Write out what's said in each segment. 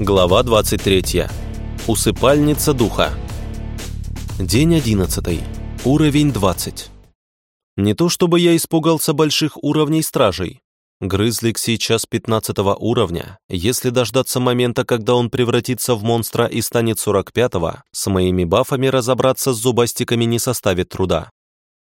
Глава 23. Усыпальница духа. День 11. Уровень 20. Не то чтобы я испугался больших уровней стражей. Грызлик сейчас 15 уровня. Если дождаться момента, когда он превратится в монстра и станет 45-го, с моими бафами разобраться с зубастиками не составит труда.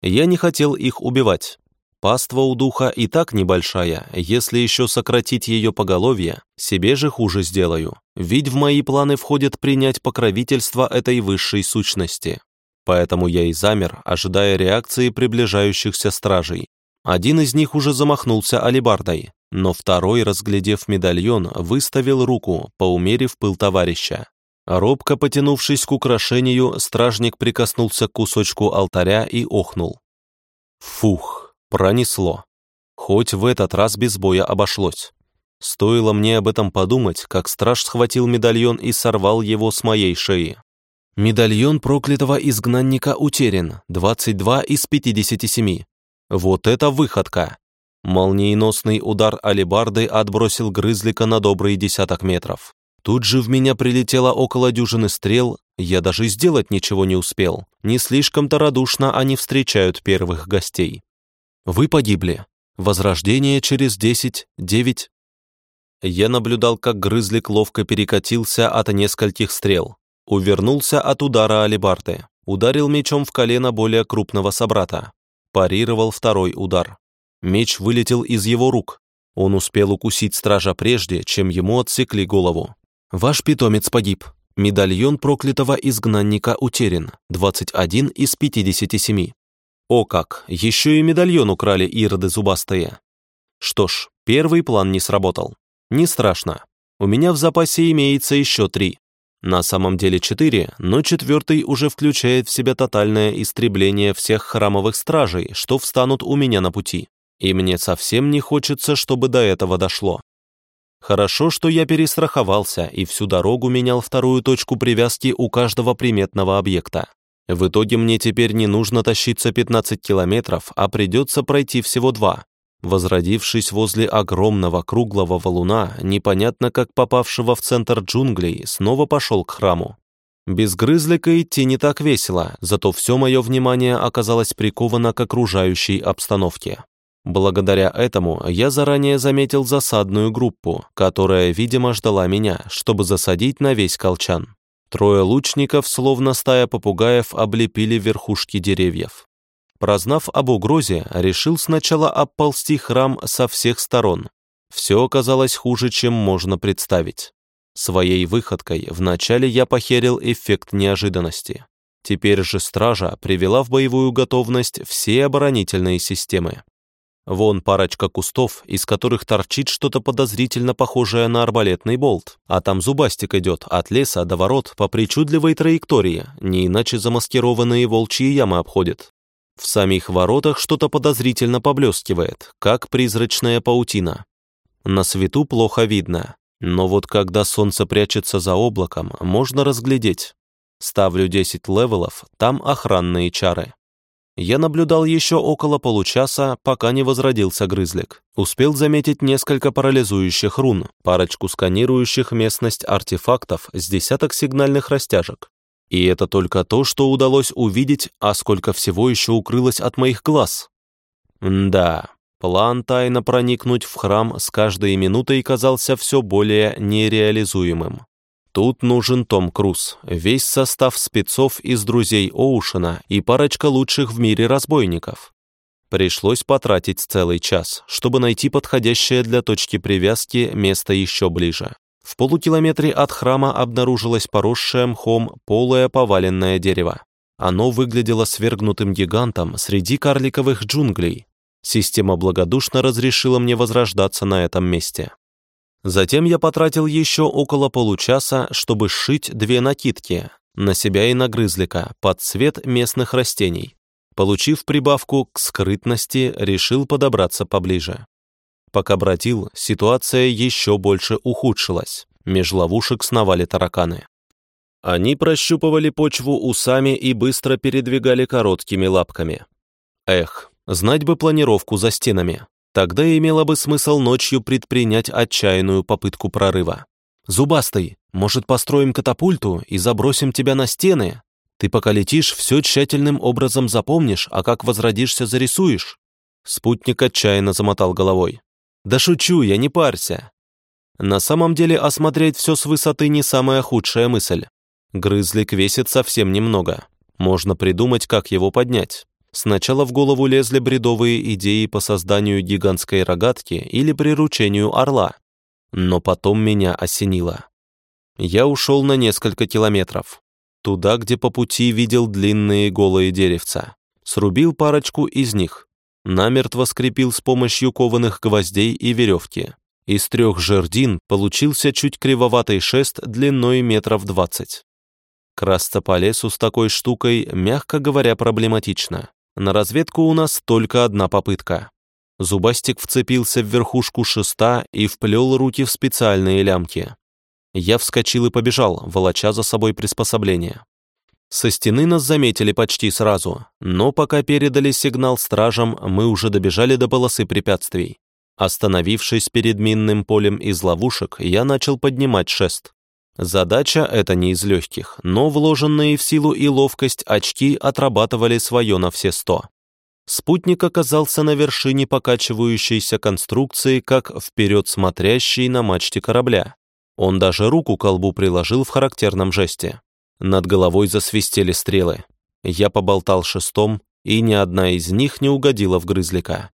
Я не хотел их убивать. Паства у духа и так небольшая, если еще сократить ее поголовье, себе же хуже сделаю, ведь в мои планы входит принять покровительство этой высшей сущности. Поэтому я и замер, ожидая реакции приближающихся стражей. Один из них уже замахнулся алебардой, но второй, разглядев медальон, выставил руку, поумерив пыл товарища. Робко потянувшись к украшению, стражник прикоснулся к кусочку алтаря и охнул. Фух! Пронесло. Хоть в этот раз без боя обошлось. Стоило мне об этом подумать, как страж схватил медальон и сорвал его с моей шеи. Медальон проклятого изгнанника утерян, 22 из 57. Вот это выходка! Молниеносный удар алебарды отбросил грызлика на добрый десяток метров. Тут же в меня прилетело около дюжины стрел, я даже сделать ничего не успел. Не слишком-то радушно они встречают первых гостей. Вы погибли. Возрождение через десять, девять. Я наблюдал, как грызлик ловко перекатился от нескольких стрел. Увернулся от удара алебарды. Ударил мечом в колено более крупного собрата. Парировал второй удар. Меч вылетел из его рук. Он успел укусить стража прежде, чем ему отсекли голову. «Ваш питомец погиб. Медальон проклятого изгнанника утерян. 21 из 57. О как, еще и медальон украли ироды зубастые. Что ж, первый план не сработал. Не страшно. У меня в запасе имеется еще три. На самом деле четыре, но четвертый уже включает в себя тотальное истребление всех храмовых стражей, что встанут у меня на пути. И мне совсем не хочется, чтобы до этого дошло. Хорошо, что я перестраховался и всю дорогу менял вторую точку привязки у каждого приметного объекта. В итоге мне теперь не нужно тащиться 15 километров, а придется пройти всего два. Возродившись возле огромного круглого валуна, непонятно как попавшего в центр джунглей, снова пошел к храму. Без грызлика идти не так весело, зато все мое внимание оказалось приковано к окружающей обстановке. Благодаря этому я заранее заметил засадную группу, которая, видимо, ждала меня, чтобы засадить на весь колчан. Трое лучников, словно стая попугаев, облепили верхушки деревьев. Прознав об угрозе, решил сначала оползти храм со всех сторон. Все оказалось хуже, чем можно представить. Своей выходкой вначале я похерил эффект неожиданности. Теперь же стража привела в боевую готовность все оборонительные системы. Вон парочка кустов, из которых торчит что-то подозрительно похожее на арбалетный болт, а там зубастик идет от леса до ворот по причудливой траектории, не иначе замаскированные волчьи ямы обходят. В самих воротах что-то подозрительно поблескивает, как призрачная паутина. На свету плохо видно, но вот когда солнце прячется за облаком, можно разглядеть. Ставлю 10 левелов, там охранные чары. Я наблюдал еще около получаса, пока не возродился грызлик. Успел заметить несколько парализующих рун, парочку сканирующих местность артефактов с десяток сигнальных растяжек. И это только то, что удалось увидеть, а сколько всего еще укрылось от моих глаз. М да, план тайно проникнуть в храм с каждой минутой казался все более нереализуемым. Тут нужен Том Круз, весь состав спецов из друзей Оушена и парочка лучших в мире разбойников. Пришлось потратить целый час, чтобы найти подходящее для точки привязки место еще ближе. В полукилометре от храма обнаружилось поросшее мхом полое поваленное дерево. Оно выглядело свергнутым гигантом среди карликовых джунглей. Система благодушно разрешила мне возрождаться на этом месте. Затем я потратил еще около получаса, чтобы сшить две накидки на себя и на грызлика под цвет местных растений. Получив прибавку к скрытности, решил подобраться поближе. Пока бродил, ситуация еще больше ухудшилась. Меж ловушек сновали тараканы. Они прощупывали почву усами и быстро передвигали короткими лапками. Эх, знать бы планировку за стенами. Тогда имело бы смысл ночью предпринять отчаянную попытку прорыва. «Зубастый, может, построим катапульту и забросим тебя на стены? Ты пока летишь, все тщательным образом запомнишь, а как возродишься, зарисуешь». Спутник отчаянно замотал головой. «Да шучу я, не парься». На самом деле осмотреть все с высоты не самая худшая мысль. Грызлик весит совсем немного. Можно придумать, как его поднять. Сначала в голову лезли бредовые идеи по созданию гигантской рогатки или приручению орла. Но потом меня осенило. Я ушел на несколько километров. Туда, где по пути видел длинные голые деревца. Срубил парочку из них. Намертво скрепил с помощью кованых гвоздей и веревки. Из трех жердин получился чуть кривоватый шест длиной метров двадцать. Красться по лесу с такой штукой, мягко говоря, проблематично. На разведку у нас только одна попытка. Зубастик вцепился в верхушку шеста и вплел руки в специальные лямки. Я вскочил и побежал, волоча за собой приспособление. Со стены нас заметили почти сразу, но пока передали сигнал стражам, мы уже добежали до полосы препятствий. Остановившись перед минным полем из ловушек, я начал поднимать шест. Задача эта не из легких, но вложенные в силу и ловкость очки отрабатывали свое на все сто. Спутник оказался на вершине покачивающейся конструкции, как вперед смотрящий на мачте корабля. Он даже руку к колбу приложил в характерном жесте. Над головой засвистели стрелы. Я поболтал шестом, и ни одна из них не угодила в грызлика.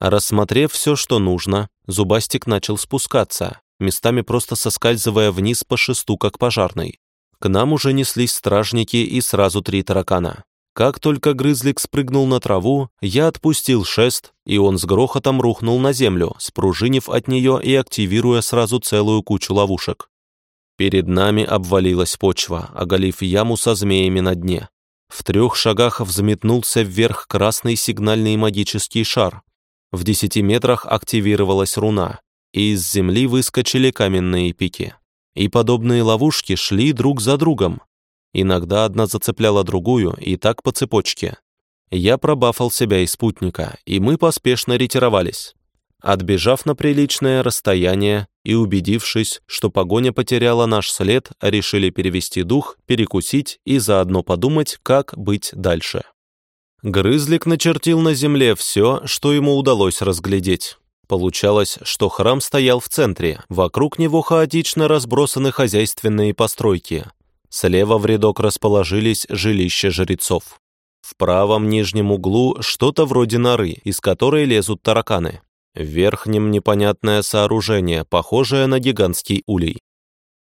Рассмотрев все, что нужно, Зубастик начал спускаться, местами просто соскальзывая вниз по шесту, как пожарный. К нам уже неслись стражники и сразу три таракана. Как только грызлик спрыгнул на траву, я отпустил шест, и он с грохотом рухнул на землю, спружинив от нее и активируя сразу целую кучу ловушек. Перед нами обвалилась почва, оголив яму со змеями на дне. В трех шагах взметнулся вверх красный сигнальный магический шар. В десяти метрах активировалась руна и из земли выскочили каменные пики. И подобные ловушки шли друг за другом. Иногда одна зацепляла другую, и так по цепочке. Я пробафал себя и спутника, и мы поспешно ретировались. Отбежав на приличное расстояние и убедившись, что погоня потеряла наш след, решили перевести дух, перекусить и заодно подумать, как быть дальше. Грызлик начертил на земле все, что ему удалось разглядеть. Получалось, что храм стоял в центре, вокруг него хаотично разбросаны хозяйственные постройки. Слева в рядок расположились жилища жрецов. В правом нижнем углу что-то вроде норы, из которой лезут тараканы. В верхнем непонятное сооружение, похожее на гигантский улей.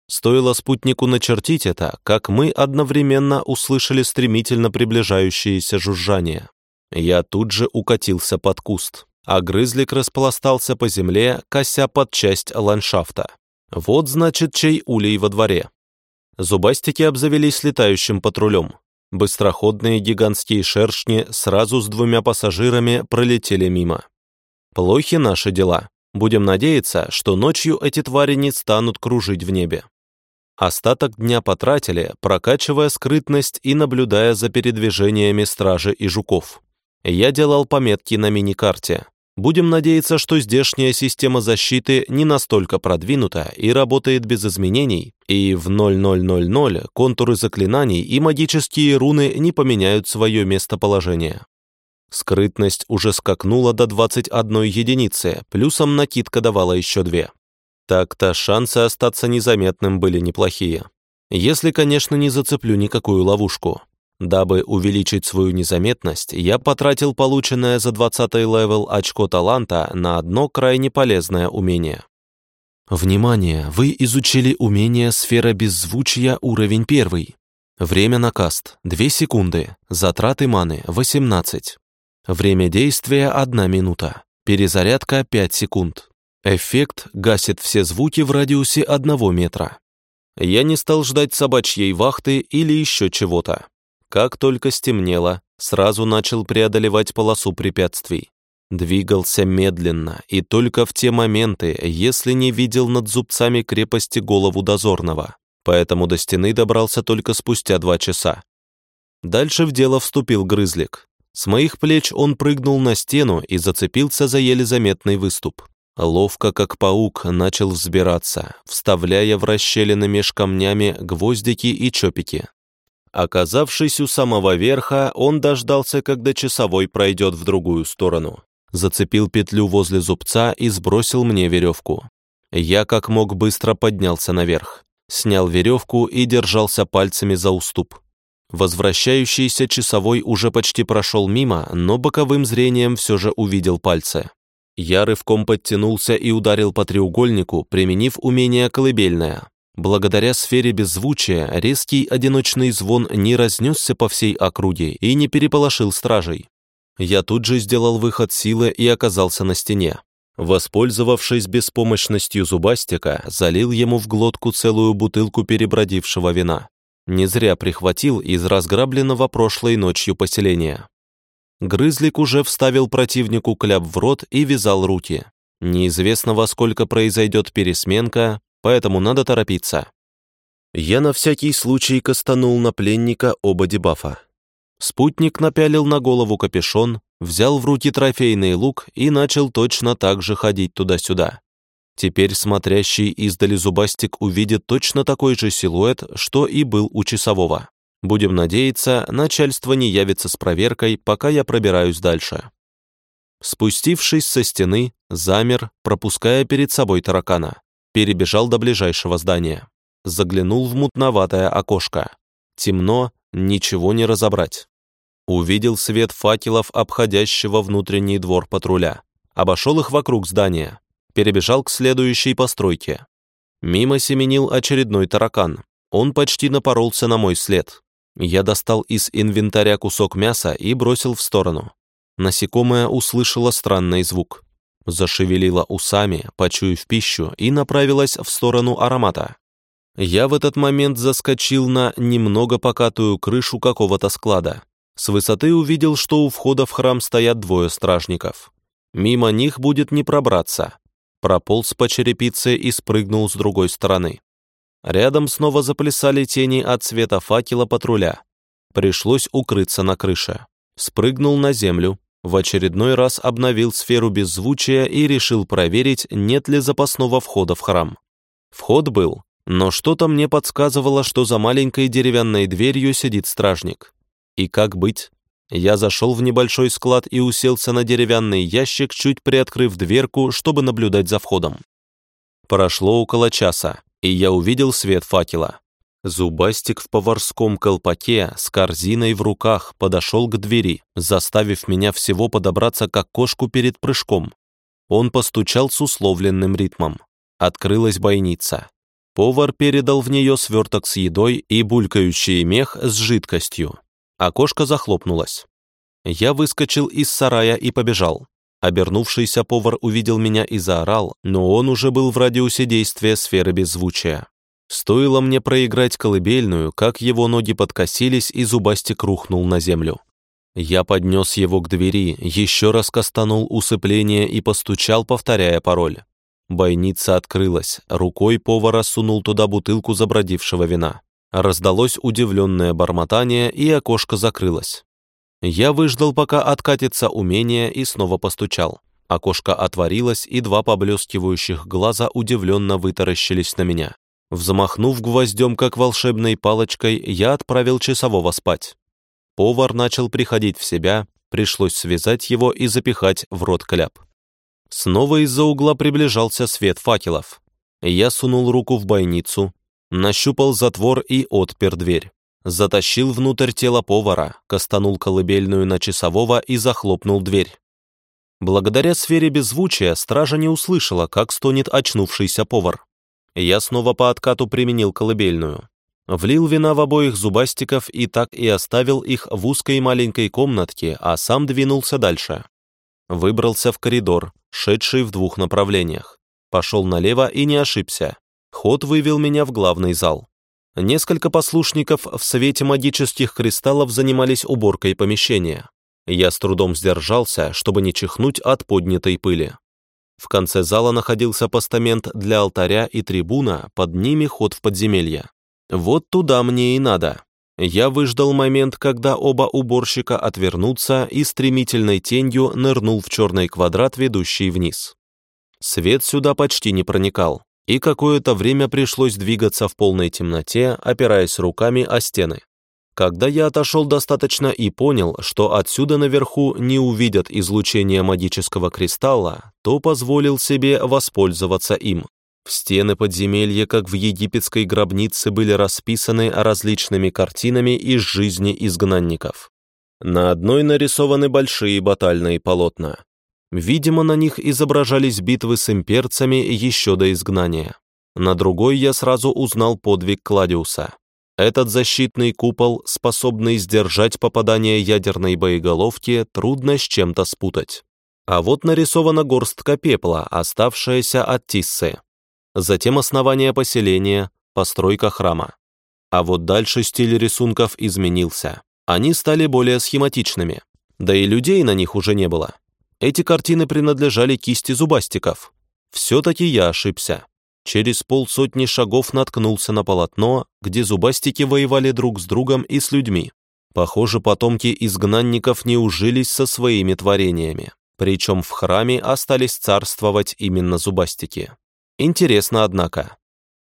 Стоило спутнику начертить это, как мы одновременно услышали стремительно приближающееся жужжание. Я тут же укатился под куст а грызлик распластался по земле, кося под часть ландшафта. Вот, значит, чей улей во дворе. Зубастики обзавелись летающим патрулем. Быстроходные гигантские шершни сразу с двумя пассажирами пролетели мимо. Плохи наши дела. Будем надеяться, что ночью эти твари не станут кружить в небе. Остаток дня потратили, прокачивая скрытность и наблюдая за передвижениями стражи и жуков. Я делал пометки на мини-карте. Будем надеяться, что здешняя система защиты не настолько продвинута и работает без изменений, и в 0000 контуры заклинаний и магические руны не поменяют свое местоположение. Скрытность уже скакнула до 21 единицы, плюсом накидка давала еще две. Так-то шансы остаться незаметным были неплохие. Если, конечно, не зацеплю никакую ловушку. Дабы увеличить свою незаметность, я потратил полученное за 20-й левел очко таланта на одно крайне полезное умение. Внимание! Вы изучили умение «Сфера беззвучия» уровень 1. Время на каст – 2 секунды, затраты маны – 18. Время действия – 1 минута, перезарядка – 5 секунд. Эффект гасит все звуки в радиусе 1 метра. Я не стал ждать собачьей вахты или еще чего-то. Как только стемнело, сразу начал преодолевать полосу препятствий. Двигался медленно и только в те моменты, если не видел над зубцами крепости голову дозорного, поэтому до стены добрался только спустя два часа. Дальше в дело вступил грызлик. С моих плеч он прыгнул на стену и зацепился за еле заметный выступ. Ловко, как паук, начал взбираться, вставляя в расщелины меж камнями гвоздики и чопики. Оказавшись у самого верха, он дождался, когда часовой пройдет в другую сторону. Зацепил петлю возле зубца и сбросил мне веревку. Я как мог быстро поднялся наверх, снял веревку и держался пальцами за уступ. Возвращающийся часовой уже почти прошел мимо, но боковым зрением все же увидел пальцы. Я рывком подтянулся и ударил по треугольнику, применив умение колыбельное. Благодаря сфере беззвучия резкий одиночный звон не разнесся по всей округе и не переполошил стражей. Я тут же сделал выход силы и оказался на стене. Воспользовавшись беспомощностью зубастика, залил ему в глотку целую бутылку перебродившего вина. Не зря прихватил из разграбленного прошлой ночью поселения. Грызлик уже вставил противнику кляп в рот и вязал руки. Неизвестно, во сколько произойдет пересменка, поэтому надо торопиться. Я на всякий случай кастанул на пленника оба дебафа. Спутник напялил на голову капюшон, взял в руки трофейный лук и начал точно так же ходить туда-сюда. Теперь смотрящий издали зубастик увидит точно такой же силуэт, что и был у часового. Будем надеяться, начальство не явится с проверкой, пока я пробираюсь дальше. Спустившись со стены, замер, пропуская перед собой таракана. Перебежал до ближайшего здания. Заглянул в мутноватое окошко. Темно, ничего не разобрать. Увидел свет факелов обходящего внутренний двор патруля. Обошел их вокруг здания. Перебежал к следующей постройке. Мимо семенил очередной таракан. Он почти напоролся на мой след. Я достал из инвентаря кусок мяса и бросил в сторону. Насекомое услышало странный звук. Зашевелило усами, почуяв пищу, и направилась в сторону аромата. Я в этот момент заскочил на немного покатую крышу какого-то склада. С высоты увидел, что у входа в храм стоят двое стражников. Мимо них будет не пробраться. Прополз по черепице и спрыгнул с другой стороны. Рядом снова заплясали тени от цвета факела патруля. Пришлось укрыться на крыше. Спрыгнул на землю, в очередной раз обновил сферу беззвучия и решил проверить, нет ли запасного входа в храм. Вход был, но что-то мне подсказывало, что за маленькой деревянной дверью сидит стражник. И как быть? Я зашел в небольшой склад и уселся на деревянный ящик, чуть приоткрыв дверку, чтобы наблюдать за входом. Прошло около часа и я увидел свет факела. Зубастик в поварском колпаке с корзиной в руках подошел к двери, заставив меня всего подобраться как кошку перед прыжком. Он постучал с условленным ритмом. Открылась бойница. Повар передал в нее сверток с едой и булькающий мех с жидкостью. Окошко захлопнулось. Я выскочил из сарая и побежал. Обернувшийся повар увидел меня и заорал, но он уже был в радиусе действия сферы беззвучия. Стоило мне проиграть колыбельную, как его ноги подкосились и зубастик рухнул на землю. Я поднес его к двери, еще раз кастанул усыпление и постучал, повторяя пароль. Бойница открылась, рукой повара сунул туда бутылку забродившего вина. Раздалось удивленное бормотание, и окошко закрылось. Я выждал, пока откатится умение, и снова постучал. Окошко отворилось, и два поблескивающих глаза удивленно вытаращились на меня. Взмахнув гвоздем, как волшебной палочкой, я отправил часового спать. Повар начал приходить в себя, пришлось связать его и запихать в рот кляп. Снова из-за угла приближался свет факелов. Я сунул руку в бойницу, нащупал затвор и отпер дверь затащил внутрь тела повара, кастанул колыбельную на часового и захлопнул дверь. Благодаря сфере беззвучия стража не услышала, как стонет очнувшийся повар. Я снова по откату применил колыбельную. Влил вина в обоих зубастиков и так и оставил их в узкой маленькой комнатке, а сам двинулся дальше. Выбрался в коридор, шедший в двух направлениях. Пошел налево и не ошибся. Ход вывел меня в главный зал. Несколько послушников в свете магических кристаллов занимались уборкой помещения. Я с трудом сдержался, чтобы не чихнуть от поднятой пыли. В конце зала находился постамент для алтаря и трибуна, под ними ход в подземелье. Вот туда мне и надо. Я выждал момент, когда оба уборщика отвернутся и стремительной тенью нырнул в черный квадрат, ведущий вниз. Свет сюда почти не проникал, и какое-то время пришлось двигаться в полной темноте, опираясь руками о стены. Когда я отошел достаточно и понял, что отсюда наверху не увидят излучение магического кристалла, то позволил себе воспользоваться им. В стены подземелья, как в египетской гробнице, были расписаны различными картинами из жизни изгнанников. На одной нарисованы большие батальные полотна. Видимо, на них изображались битвы с имперцами еще до изгнания. На другой я сразу узнал подвиг Кладиуса. Этот защитный купол, способный сдержать попадание ядерной боеголовки, трудно с чем-то спутать. А вот нарисована горстка пепла, оставшаяся от Тиссы. Затем основание поселения, постройка храма. А вот дальше стиль рисунков изменился. Они стали более схематичными. Да и людей на них уже не было. Эти картины принадлежали кисти зубастиков. Все-таки я ошибся через полсотни шагов наткнулся на полотно, где зубастики воевали друг с другом и с людьми. Похоже, потомки изгнанников не ужились со своими творениями. Причем в храме остались царствовать именно зубастики. Интересно, однако.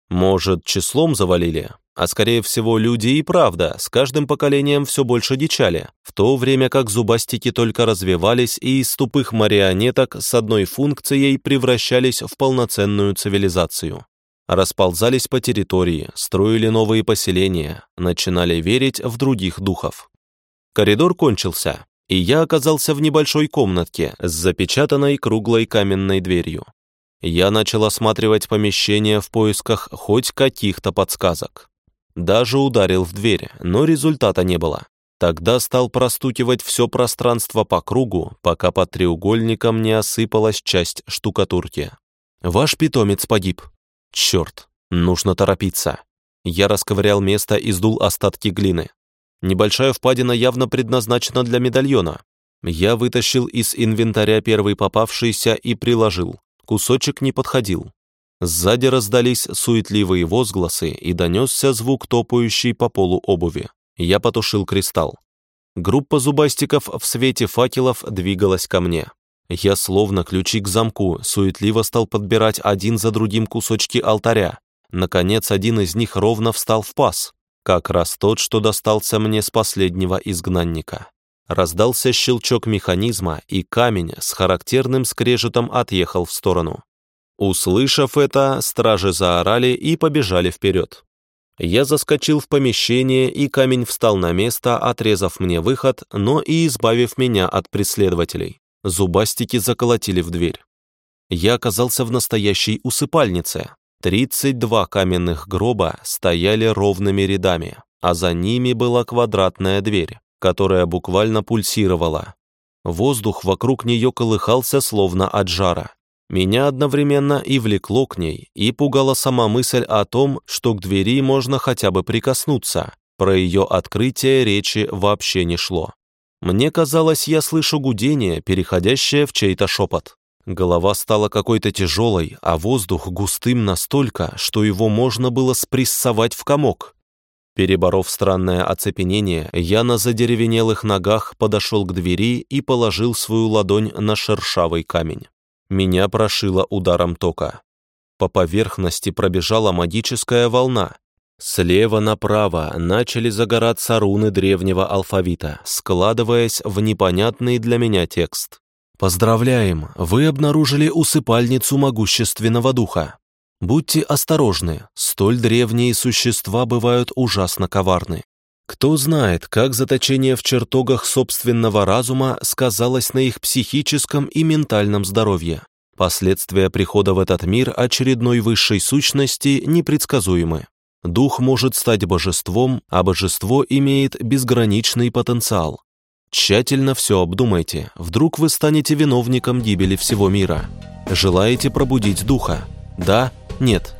Может, числом завалили? А скорее всего, люди и правда с каждым поколением все больше дичали, в то время как зубастики только развивались и из тупых марионеток с одной функцией превращались в полноценную цивилизацию. Расползались по территории, строили новые поселения, начинали верить в других духов. Коридор кончился, и я оказался в небольшой комнатке с запечатанной круглой каменной дверью. Я начал осматривать помещение в поисках хоть каких-то подсказок. Даже ударил в дверь, но результата не было. Тогда стал простукивать все пространство по кругу, пока под треугольником не осыпалась часть штукатурки. «Ваш питомец погиб». «Черт, нужно торопиться». Я расковырял место и сдул остатки глины. Небольшая впадина явно предназначена для медальона. Я вытащил из инвентаря первый попавшийся и приложил. Кусочек не подходил. Сзади раздались суетливые возгласы и донесся звук топающей по полу обуви. Я потушил кристалл. Группа зубастиков в свете факелов двигалась ко мне. Я словно ключи к замку, суетливо стал подбирать один за другим кусочки алтаря. Наконец, один из них ровно встал в паз. Как раз тот, что достался мне с последнего изгнанника. Раздался щелчок механизма, и камень с характерным скрежетом отъехал в сторону. Услышав это, стражи заорали и побежали вперед. Я заскочил в помещение, и камень встал на место, отрезав мне выход, но и избавив меня от преследователей. Зубастики заколотили в дверь. Я оказался в настоящей усыпальнице. 32 каменных гроба стояли ровными рядами, а за ними была квадратная дверь, которая буквально пульсировала. Воздух вокруг нее колыхался словно от жара. Меня одновременно и влекло к ней, и пугала сама мысль о том, что к двери можно хотя бы прикоснуться. Про ее открытие речи вообще не шло. Мне казалось, я слышу гудение, переходящее в чей-то шепот. Голова стала какой-то тяжелой, а воздух густым настолько, что его можно было спрессовать в комок. Переборов странное оцепенение, я на задеревенелых ногах подошел к двери и положил свою ладонь на шершавый камень. Меня прошило ударом тока. По поверхности пробежала магическая волна. Слева направо начали загораться руны древнего алфавита, складываясь в непонятный для меня текст. «Поздравляем! Вы обнаружили усыпальницу могущественного духа. Будьте осторожны, столь древние существа бывают ужасно коварны. Кто знает, как заточение в чертогах собственного разума сказалось на их психическом и ментальном здоровье. Последствия прихода в этот мир очередной высшей сущности непредсказуемы. Дух может стать божеством, а божество имеет безграничный потенциал. Тщательно все обдумайте, вдруг вы станете виновником гибели всего мира. Желаете пробудить духа? Да? Нет?